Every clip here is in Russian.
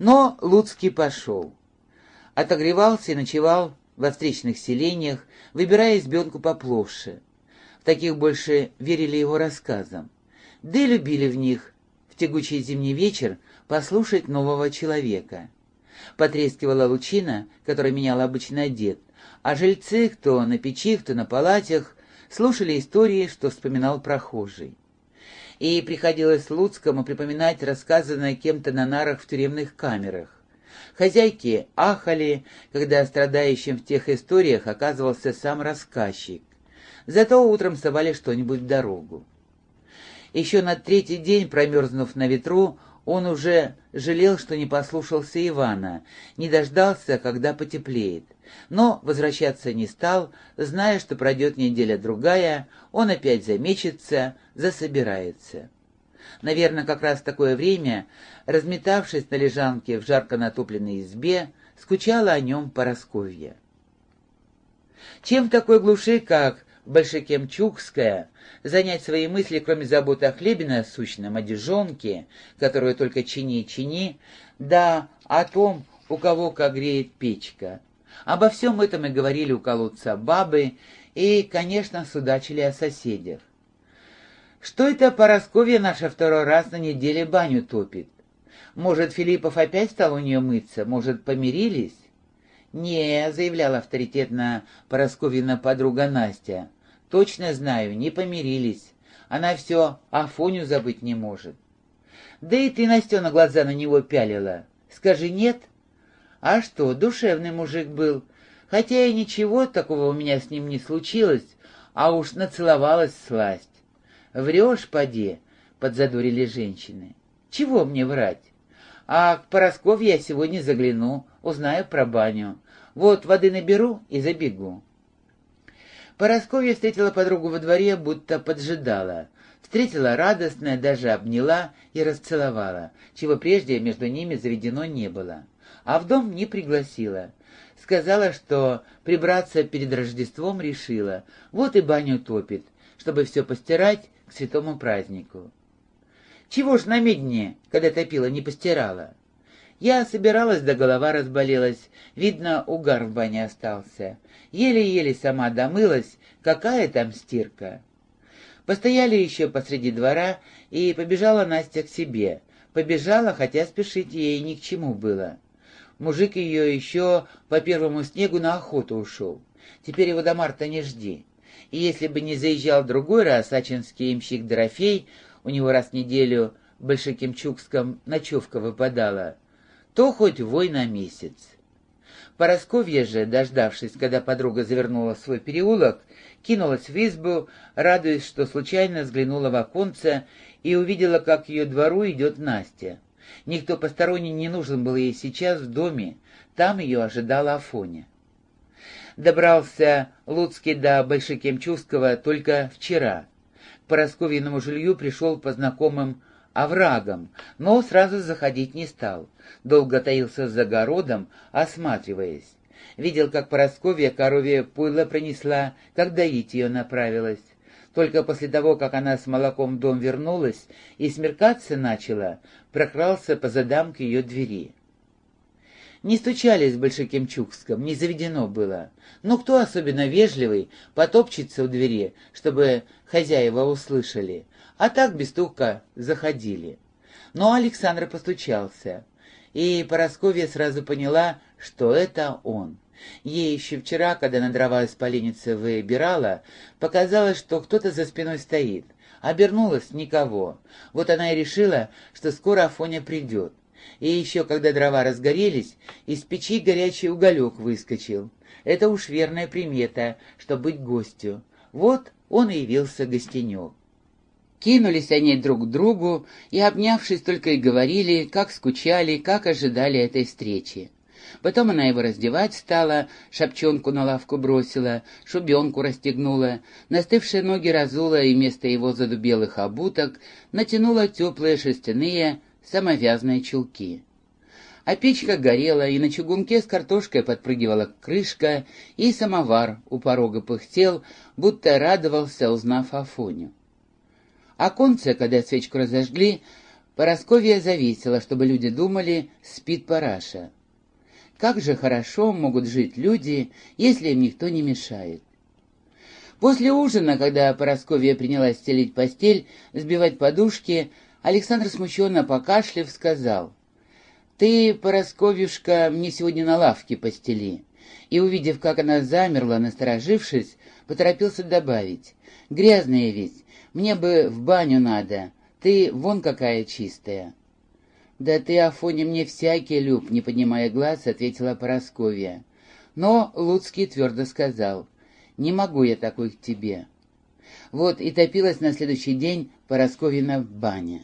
Но Луцкий пошел. Отогревался и ночевал во встречных селениях, выбирая избенку поплоше. В таких больше верили его рассказам. Да и любили в них в тягучий зимний вечер послушать нового человека. Потрескивала лучина, которой менял обычно дед, а жильцы, кто на печи, кто на палатях, слушали истории, что вспоминал прохожий. И приходилось Луцкому припоминать рассказанное кем-то на нарах в тюремных камерах. Хозяйки ахали, когда страдающим в тех историях оказывался сам рассказчик. Зато утром совали что-нибудь в дорогу. Еще на третий день, промерзнув на ветру, он уже жалел, что не послушался Ивана, не дождался, когда потеплеет. Но возвращаться не стал, зная, что пройдет неделя-другая, он опять замечется, засобирается. Наверное, как раз такое время, разметавшись на лежанке в жарко натопленной избе, скучала о нем Поросковья. Чем в такой глуши, как Большекемчукская, занять свои мысли, кроме заботы о хлебе насущном, о дежонке, которую только чини и чини, да о том, у кого как греет печка. Обо всем этом и говорили у колодца бабы, и, конечно, судачили о соседях. Что это Поросковья наша второй раз на неделе баню топит? Может, Филиппов опять стал у нее мыться? Может, помирились? «Не», — заявляла авторитетно Поросковьина подруга Настя. «Точно знаю, не помирились. Она все Афоню забыть не может». «Да и ты, Настя, на глаза на него пялила. Скажи, нет?» «А что, душевный мужик был. Хотя и ничего такого у меня с ним не случилось, а уж нацеловалась сласть. «Врешь, поди», — подзадорили женщины. «Чего мне врать? А к Поросковье я сегодня загляну, узнаю про баню. Вот воды наберу и забегу». Поросковья встретила подругу во дворе, будто поджидала. Встретила радостная, даже обняла и расцеловала, чего прежде между ними заведено не было. А в дом не пригласила. Сказала, что прибраться перед Рождеством решила, вот и баню топит, чтобы все постирать к святому празднику. Чего ж на медне, когда топила, не постирала? Я собиралась, да голова разболелась. Видно, угар в бане остался. Еле-еле сама домылась, какая там стирка. Постояли еще посреди двора, и побежала Настя к себе. Побежала, хотя спешить ей ни к чему было. Мужик ее еще по первому снегу на охоту ушел. Теперь его до марта не жди и если бы не заезжал другой раз ачинский имщик Дорофей, у него раз в неделю в Большекимчукском ночевка выпадала, то хоть вой на месяц. Поросковья же, дождавшись, когда подруга завернула свой переулок, кинулась в избу, радуясь, что случайно взглянула в оконце и увидела, как к ее двору идет Настя. Никто посторонний не нужен был ей сейчас в доме, там ее ожидала Афоня. Добрался Луцкий до Большекемчувского только вчера. К Поросковьиному жилью пришел по знакомым оврагам, но сразу заходить не стал. Долго таился за огородом, осматриваясь. Видел, как Поросковья коровье пуйло принесла, как доить ее направилась. Только после того, как она с молоком в дом вернулась и смеркаться начала, прокрался по задам к ее двери. Не стучались в Большекемчукском, не заведено было. Но кто особенно вежливый, потопчется у двери, чтобы хозяева услышали. А так без стука заходили. Но Александр постучался. И Поросковья сразу поняла, что это он. Ей еще вчера, когда на дрова из поленницы выбирала, показалось, что кто-то за спиной стоит. Обернулась — никого. Вот она и решила, что скоро Афоня придет. И еще, когда дрова разгорелись, из печи горячий уголек выскочил. Это уж верная примета, что быть гостю. Вот он и явился гостенек. Кинулись они друг к другу и, обнявшись, только и говорили, как скучали, как ожидали этой встречи. Потом она его раздевать стала, шапчонку на лавку бросила, шубенку расстегнула, настывшие ноги разула и вместо его задубелых обуток натянула теплые шерстяные, самовязные чулки. А печка горела, и на чугунке с картошкой подпрыгивала крышка, и самовар у порога пыхтел, будто радовался, узнав Афоню. Оконце, когда свечку разожгли, Поросковья зависела, чтобы люди думали, спит параша. Как же хорошо могут жить люди, если им никто не мешает. После ужина, когда Поросковья принялась стелить постель, сбивать подушки, Александр смущенно покашлив сказал, «Ты, Поросковьюшка, мне сегодня на лавке постели». И, увидев, как она замерла, насторожившись, поторопился добавить, «Грязная ведь, мне бы в баню надо, ты вон какая чистая». «Да ты, Афоня, мне всякий люб», — не поднимая глаз, ответила Поросковья. Но Луцкий твердо сказал, «Не могу я такой к тебе». Вот и топилась на следующий день Поросковина в бане.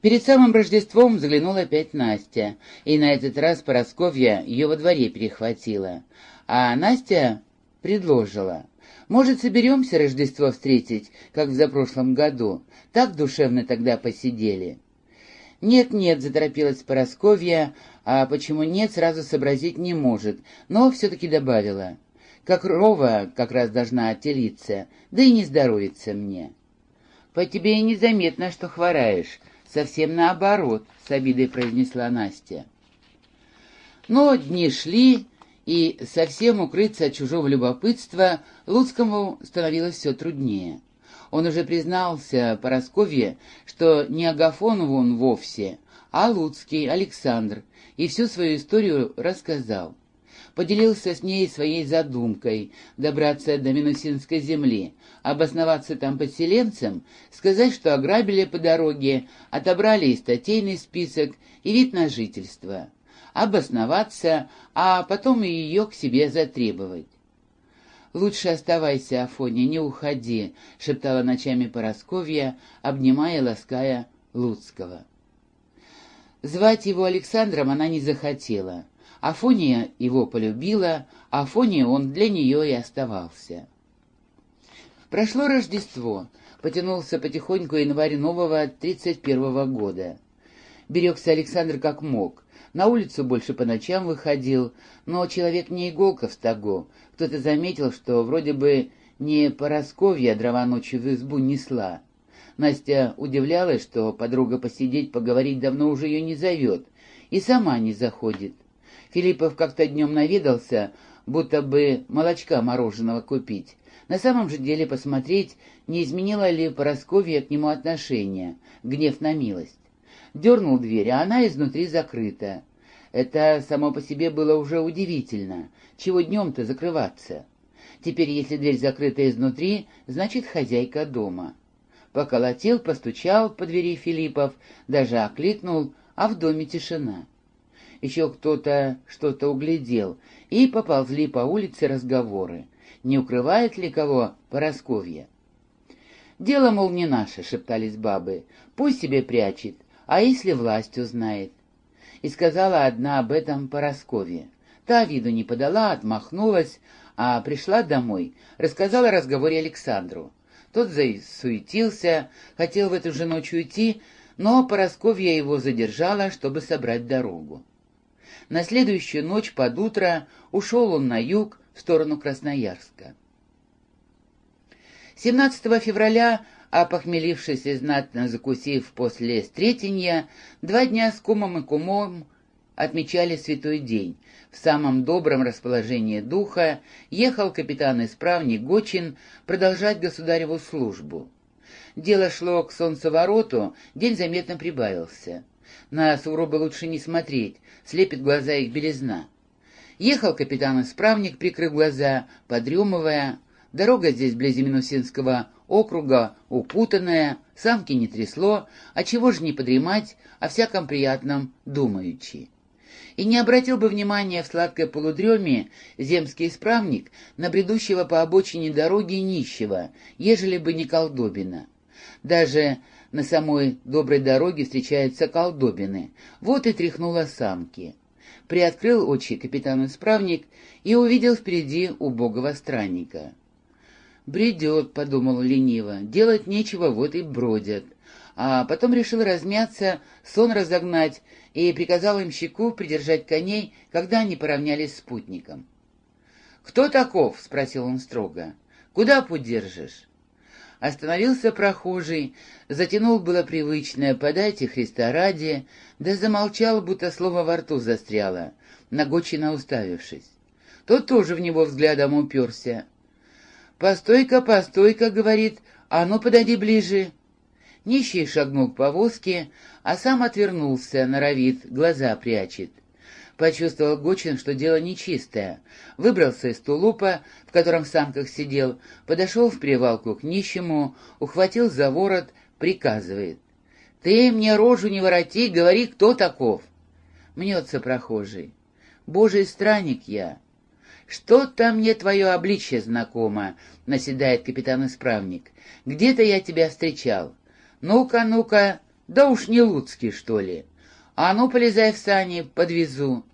Перед самым Рождеством заглянула опять Настя, и на этот раз Поросковья ее во дворе перехватила. А Настя предложила. Может, соберемся Рождество встретить, как в запрошлом году? Так душевно тогда посидели». «Нет-нет», — заторопилась Поросковья, а почему нет, сразу сообразить не может, но все-таки добавила. «Как рова как раз должна отелиться, да и не здоровится мне». «По тебе и незаметно, что хвораешь, совсем наоборот», — с обидой произнесла Настя. Но дни шли, и совсем укрыться от чужого любопытства Луцкому становилось все труднее. Он уже признался Поросковье, что не Агафонову он вовсе, а Луцкий, Александр, и всю свою историю рассказал. Поделился с ней своей задумкой добраться до Минусинской земли, обосноваться там подселенцем, сказать, что ограбили по дороге, отобрали и статейный список, и вид на жительство обосноваться, а потом и ее к себе затребовать. «Лучше оставайся, Афоня, не уходи», — шептала ночами Поросковья, обнимая лаская Луцкого. Звать его Александром она не захотела. Афония его полюбила, Афония он для нее и оставался. Прошло Рождество, потянулся потихоньку январь нового тридцать первого года. Берегся Александр как мог, на улицу больше по ночам выходил, но человек не иголка в стогу. Кто-то заметил, что вроде бы не Поросковья дрова ночью в избу несла. Настя удивлялась, что подруга посидеть, поговорить давно уже ее не зовет, и сама не заходит. Филиппов как-то днем наведался, будто бы молочка мороженого купить. На самом же деле посмотреть, не изменила ли Поросковья к нему отношение, гнев на милость. Дернул дверь, а она изнутри закрыта. Это само по себе было уже удивительно. Чего днем-то закрываться? Теперь, если дверь закрыта изнутри, значит, хозяйка дома. Поколотил, постучал по двери Филиппов, даже окликнул, а в доме тишина. Еще кто-то что-то углядел, и поползли по улице разговоры. Не укрывает ли кого Поросковья? «Дело, мол, не наше», — шептались бабы. «Пусть себе прячет, а если власть узнает? И сказала одна об этом Поросковье. Та виду не подала, отмахнулась, а пришла домой, рассказала о разговоре Александру. Тот засуетился, хотел в эту же ночь уйти, но Поросковья его задержала, чтобы собрать дорогу. На следующую ночь под утро ушел он на юг, в сторону Красноярска. 17 февраля а похмелившись и знатно закусив после стретенья, два дня с кумом и кумом отмечали святой день. В самом добром расположении духа ехал капитан-исправник Гочин продолжать государеву службу. Дело шло к солнцевороту, день заметно прибавился. На сугробы лучше не смотреть, слепит глаза их белизна. Ехал капитан-исправник, прикрыв глаза, подремывая. Дорога здесь, вблизи Минусинского округа упутанная, самки не трясло, а чего же не подремать о всяком приятном думаючи. И не обратил бы внимания в сладкой полудреме земский исправник на бредущего по обочине дороги нищего, ежели бы не колдобина. Даже на самой доброй дороге встречаются колдобины. Вот и тряхнула самки. Приоткрыл очи капитан-исправник и увидел впереди убогого странника. «Бредет», — подумал лениво, — «делать нечего, вот и бродят». А потом решил размяться, сон разогнать, и приказал им щеку придержать коней, когда они поравнялись с спутником. «Кто таков?» — спросил он строго. «Куда путь держишь?» Остановился прохожий, затянул было привычное «подайте Христа ради», да замолчал, будто слово во рту застряло, нагоченно уставившись. Тот тоже в него взглядом уперся. «Постой-ка, постой-ка», — говорит, — «а ну подойди ближе». Нищий шагнул к повозке, а сам отвернулся, норовит, глаза прячет. Почувствовал Гочин, что дело нечистое. Выбрался из тулупа, в котором в санках сидел, подошел в привалку к нищему, ухватил за ворот, приказывает. «Ты мне рожу не вороти, говори, кто таков!» Мнется прохожий. «Божий странник я!» «Что-то мне твое обличье знакомо», — наседает капитан-исправник. «Где-то я тебя встречал. Ну-ка, ну-ка, да уж не Луцкий, что ли?» «А ну, полезай в сани, подвезу».